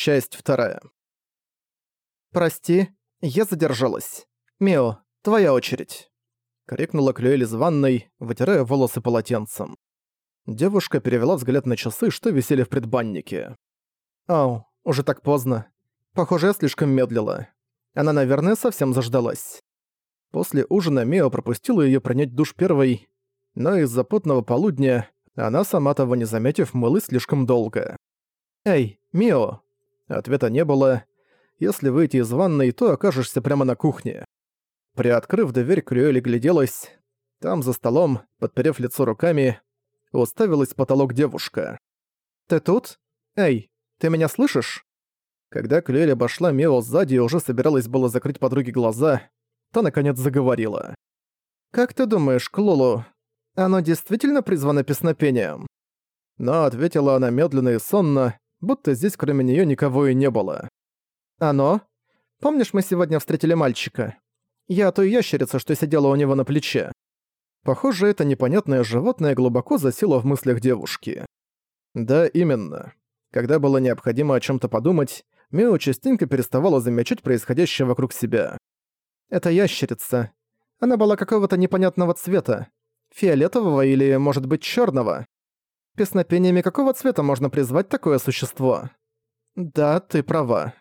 Часть вторая. «Прости, я задержалась. Мио, твоя очередь», — крикнула Клюэль из ванной, вытирая волосы полотенцем. Девушка перевела взгляд на часы, что висели в предбаннике. «Ау, уже так поздно. Похоже, я слишком медлила. Она, наверное, совсем заждалась». После ужина Мио пропустила её принять душ первой, но из-за потного полудня она, сама того не заметив, мылась слишком долго. «Эй, Мио!» Ответа не было. Если выйти из ванной, то окажешься прямо на кухне. Приоткрыв дверь, Крюэли гляделась. Там, за столом, подперев лицо руками, уставилась в потолок девушка. «Ты тут? Эй, ты меня слышишь?» Когда Клюэль обошла Мео сзади и уже собиралась было закрыть подруге глаза, то наконец заговорила. «Как ты думаешь, Клолу, оно действительно призвано песнопением?» Но ответила она медленно и сонно, будто здесь кроме неё никого и не было. «Оно? Помнишь, мы сегодня встретили мальчика? Я той ящерица, что сидела у него на плече. Похоже, это непонятное животное глубоко засело в мыслях девушки. Да, именно. Когда было необходимо о чем то подумать, Мео частенько переставала замечать происходящее вокруг себя. Это ящерица. Она была какого-то непонятного цвета. Фиолетового или, может быть, черного. Песнопениями какого цвета можно призвать такое существо? Да, ты права.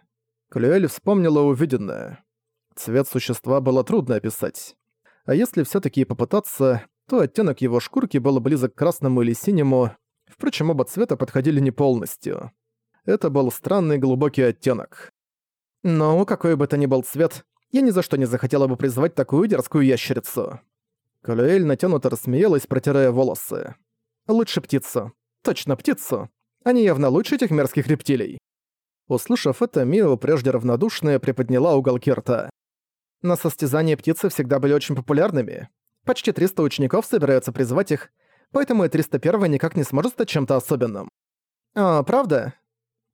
Клюэль вспомнила увиденное. Цвет существа было трудно описать. А если все таки попытаться, то оттенок его шкурки был близок к красному или синему, впрочем, оба цвета подходили не полностью. Это был странный глубокий оттенок. Но какой бы то ни был цвет, я ни за что не захотела бы призвать такую дерзкую ящерицу. Калюэль натянуто рассмеялась, протирая волосы. Лучше птицу. Точно птицу. Они явно лучше этих мерзких рептилий. Услышав это, Мио, прежде равнодушная, приподняла уголки рта. На состязания птицы всегда были очень популярными. Почти 300 учеников собираются призвать их, поэтому и 301 никак не сможет стать чем-то особенным. А, правда?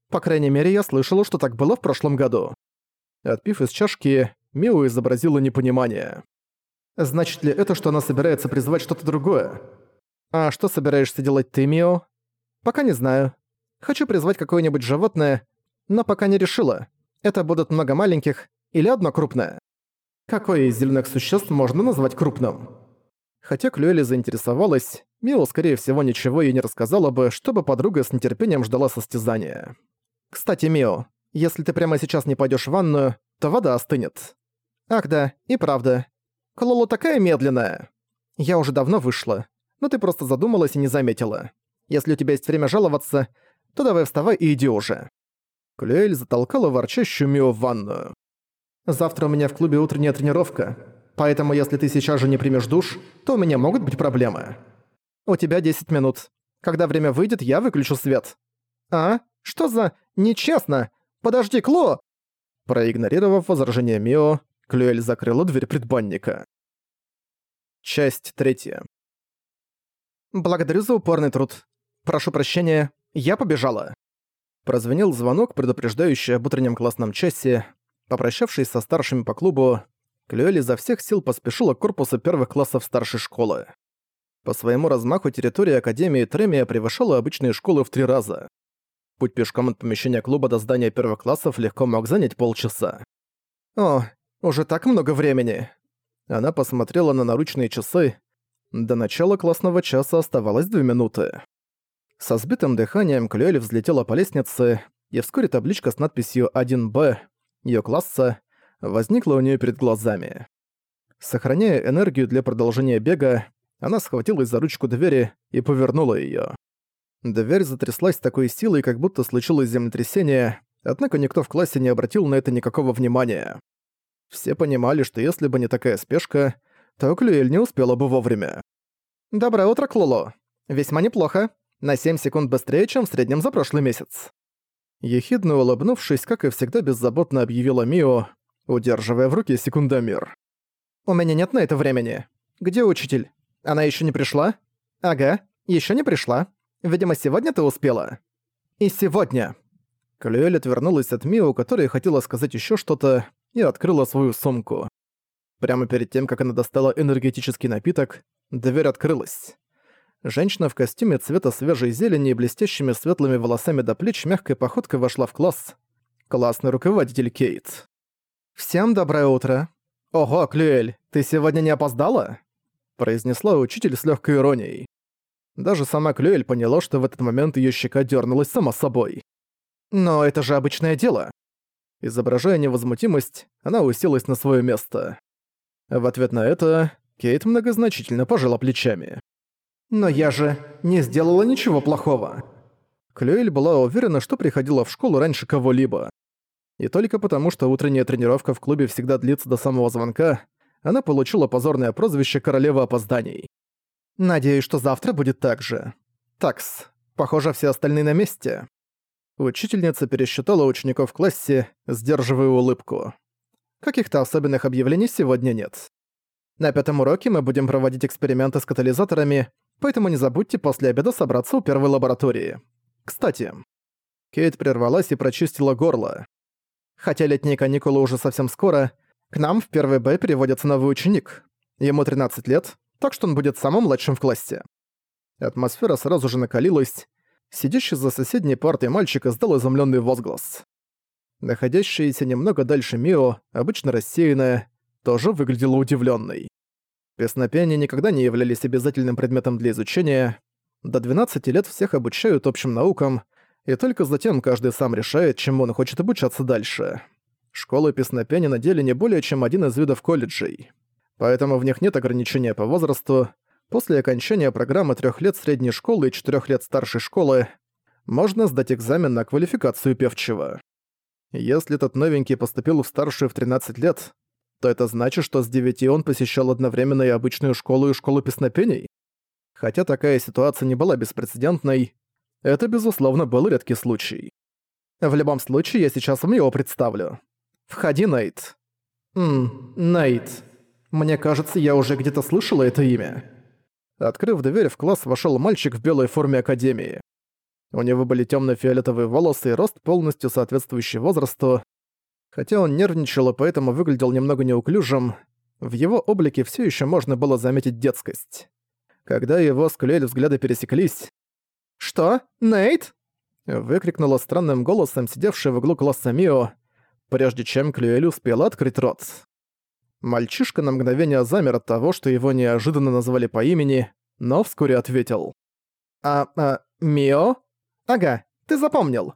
По крайней мере, я слышала, что так было в прошлом году. Отпив из чашки, Мио изобразила непонимание. Значит ли это, что она собирается призвать что-то другое? А что собираешься делать ты, Мио? Пока не знаю. Хочу призвать какое-нибудь животное, но пока не решила. Это будут много маленьких или одно крупное. Какое из зеленых существ можно назвать крупным? Хотя Клюэли заинтересовалась, Мио, скорее всего, ничего ей не рассказала бы, чтобы подруга с нетерпением ждала состязания. «Кстати, Мио, если ты прямо сейчас не пойдешь в ванную, то вода остынет». «Ах да, и правда. Клоло такая медленная». «Я уже давно вышла, но ты просто задумалась и не заметила. Если у тебя есть время жаловаться, то давай вставай и иди уже». Клюэль затолкала ворчащую Мио в ванную. Завтра у меня в клубе утренняя тренировка, поэтому если ты сейчас же не примешь душ, то у меня могут быть проблемы. У тебя 10 минут. Когда время выйдет, я выключу свет. А? Что за... Нечестно! Подожди, Кло! Проигнорировав возражение Мио, Клюэль закрыла дверь предбанника. Часть третья. Благодарю за упорный труд. Прошу прощения, я побежала. Прозвенел звонок, предупреждающий об утреннем классном часе, Попрощавшись со старшими по клубу, Клюэль изо всех сил поспешила к корпусу первых классов старшей школы. По своему размаху территория Академии Тремия превышала обычные школы в три раза. Путь пешком от помещения клуба до здания первых классов легко мог занять полчаса. «О, уже так много времени!» Она посмотрела на наручные часы. До начала классного часа оставалось две минуты. Со сбитым дыханием Клюэль взлетела по лестнице, и вскоре табличка с надписью «1Б» её класса, возникла у неё перед глазами. Сохраняя энергию для продолжения бега, она схватилась за ручку двери и повернула её. Дверь затряслась такой силой, как будто случилось землетрясение, однако никто в классе не обратил на это никакого внимания. Все понимали, что если бы не такая спешка, то Клюэль не успела бы вовремя. «Доброе утро, Клоло. Весьма неплохо. На 7 секунд быстрее, чем в среднем за прошлый месяц». Ехидно улыбнувшись, как и всегда беззаботно объявила Мио, удерживая в руке секундомер. «У меня нет на это времени. Где учитель? Она еще не пришла?» «Ага, еще не пришла. Видимо, сегодня ты успела». «И сегодня». Клюэль отвернулась от Мио, которая хотела сказать еще что-то, и открыла свою сумку. Прямо перед тем, как она достала энергетический напиток, дверь открылась. Женщина в костюме цвета свежей зелени и блестящими светлыми волосами до плеч мягкой походкой вошла в класс. классный руководитель Кейт. «Всем доброе утро. Ого, Клюэль, ты сегодня не опоздала?» произнесла учитель с легкой иронией. Даже сама Клюэль поняла, что в этот момент ее щека дернулась сама собой. «Но это же обычное дело». Изображая невозмутимость, она уселась на свое место. В ответ на это Кейт многозначительно пожала плечами. «Но я же не сделала ничего плохого». Клюэль была уверена, что приходила в школу раньше кого-либо. И только потому, что утренняя тренировка в клубе всегда длится до самого звонка, она получила позорное прозвище «Королева опозданий». Надеюсь, что завтра будет так же. Такс, похоже, все остальные на месте. Учительница пересчитала учеников в классе, сдерживая улыбку. Каких-то особенных объявлений сегодня нет. На пятом уроке мы будем проводить эксперименты с катализаторами, поэтому не забудьте после обеда собраться у первой лаборатории. Кстати, Кейт прервалась и прочистила горло. Хотя летние каникулы уже совсем скоро, к нам в первый Б переводится новый ученик. Ему 13 лет, так что он будет самым младшим в классе. Атмосфера сразу же накалилась. Сидящий за соседней партой мальчик издал изумленный возглас. Находящаяся немного дальше Мио, обычно рассеянная, тоже выглядела удивленной. Песнопения никогда не являлись обязательным предметом для изучения. До 12 лет всех обучают общим наукам, и только затем каждый сам решает, чему он хочет обучаться дальше. Школы песнопения на деле не более чем один из видов колледжей поэтому в них нет ограничения по возрасту. После окончания программы трех лет средней школы и четырех лет старшей школы можно сдать экзамен на квалификацию певчего. Если этот новенький поступил в старшую в 13 лет, то это значит, что с 9 он посещал одновременно и обычную школу, и школу песнопений? Хотя такая ситуация не была беспрецедентной, это, безусловно, был редкий случай. В любом случае, я сейчас вам его представлю. Входи, Нейт. Ммм, Нейт. Мне кажется, я уже где-то слышала это имя. Открыв дверь, в класс вошел мальчик в белой форме академии. У него были темно-фиолетовые волосы и рост, полностью соответствующий возрасту. Хотя он нервничал и поэтому выглядел немного неуклюжим, в его облике все еще можно было заметить детскость. Когда его с Клюэль взгляды пересеклись... «Что? Нейт?» выкрикнула странным голосом сидевшая в углу класса Мио, прежде чем Клюэль успела открыть рот. Мальчишка на мгновение замер от того, что его неожиданно назвали по имени, но вскоре ответил. «А, а, Мио? Ага, ты запомнил.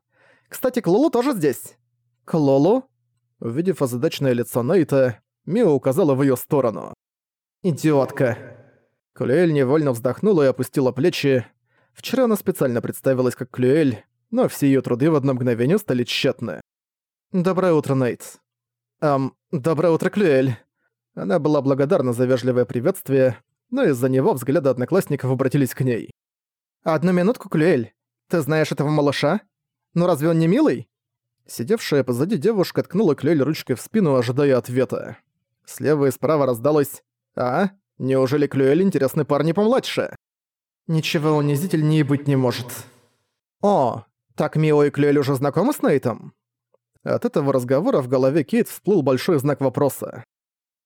Кстати, Клолу тоже здесь». «Клолу?» Увидев озадаченное лицо Нейта, Мио указала в её сторону. «Идиотка». Клюэль невольно вздохнула и опустила плечи. Вчера она специально представилась как Клюэль, но все её труды в одно мгновение стали тщетны. «Доброе утро, Нейт». «Эм, доброе утро, Клюэль». Она была благодарна за вежливое приветствие, но из-за него взгляды одноклассников обратились к ней. «Одну минутку, Клюэль. Ты знаешь этого малыша? Ну разве он не милый?» Сидевшая позади девушка ткнула Клюэль ручкой в спину, ожидая ответа. Слева и справа раздалось «А? Неужели Клюэль интересный парень помладше?» «Ничего унизительнее быть не может». «О, так Мио и Клюэль уже знакомы с Нейтом?» От этого разговора в голове Кейт всплыл большой знак вопроса.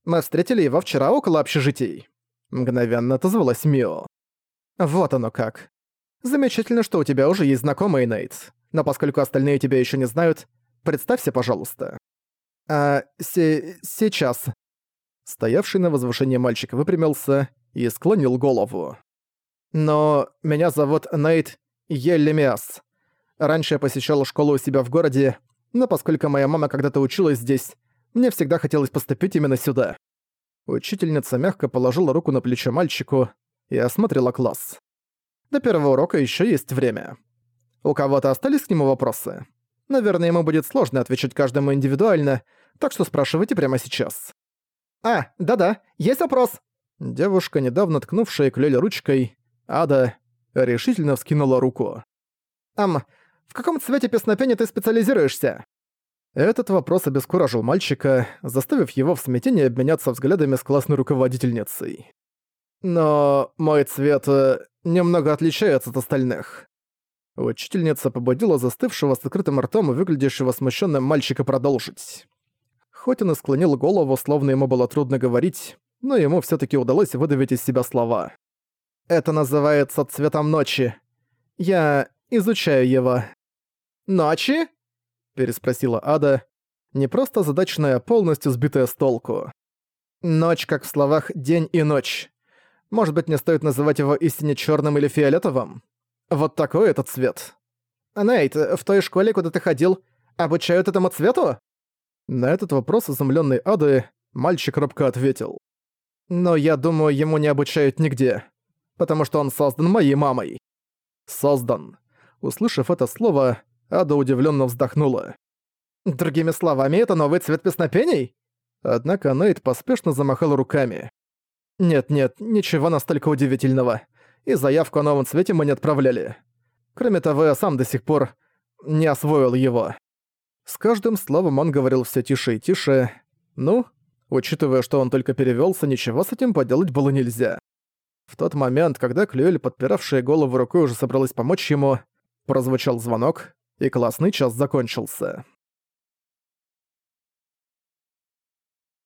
Мы встретили его вчера около общежитий». Мгновенно отозвалась Мио. «Вот оно как. Замечательно, что у тебя уже есть знакомый, Нейт. Но поскольку остальные тебя еще не знают, представься, пожалуйста». «А, се сейчас». Стоявший на возвышении мальчик выпрямился и склонил голову. «Но меня зовут Нейт Еллемиас. Раньше я посещал школу у себя в городе, но поскольку моя мама когда-то училась здесь, мне всегда хотелось поступить именно сюда. Учительница мягко положила руку на плечо мальчику и осмотрела класс. До первого урока еще есть время. У кого-то остались к нему вопросы? Наверное, ему будет сложно отвечать каждому индивидуально, так что спрашивайте прямо сейчас. «А, да-да, есть вопрос!» Девушка, недавно ткнувшая Клёле ручкой, Ада, решительно вскинула руку. «Ам, в каком цвете песнопения ты специализируешься?» Этот вопрос обескуражил мальчика, заставив его в смятении обменяться взглядами с классной руководительницей. «Но мой цвет э, немного отличается от остальных». Учительница побудила застывшего с открытым ртом и выглядящего смущенным мальчика продолжить. Хоть он и склонил голову, словно ему было трудно говорить, но ему все таки удалось выдавить из себя слова. «Это называется цветом ночи. Я изучаю его». «Ночи?» — переспросила Ада, не просто задачная, а полностью сбитая с толку. «Ночь, как в словах «день» и «ночь». Может быть, не стоит называть его истине черным или фиолетовым? Вот такой этот цвет. Нейт, в той школе, куда ты ходил, обучают этому цвету?» На этот вопрос изумленной Ады мальчик робко ответил. «Но я думаю, ему не обучают нигде, потому что он создан моей мамой». «Создан». Услышав это слово, Ада удивленно вздохнула. «Другими словами, это новый цвет песнопений?» Однако Нейт поспешно замахал руками. «Нет-нет, ничего настолько удивительного. И заявку о новом цвете мы не отправляли. Кроме того, я сам до сих пор не освоил его». С каждым словом он говорил все тише и тише. Ну, учитывая, что он только перевелся, ничего с этим поделать было нельзя. В тот момент, когда Клюэль, подпиравшая голову рукой, уже собралась помочь ему, прозвучал звонок, и классный час закончился.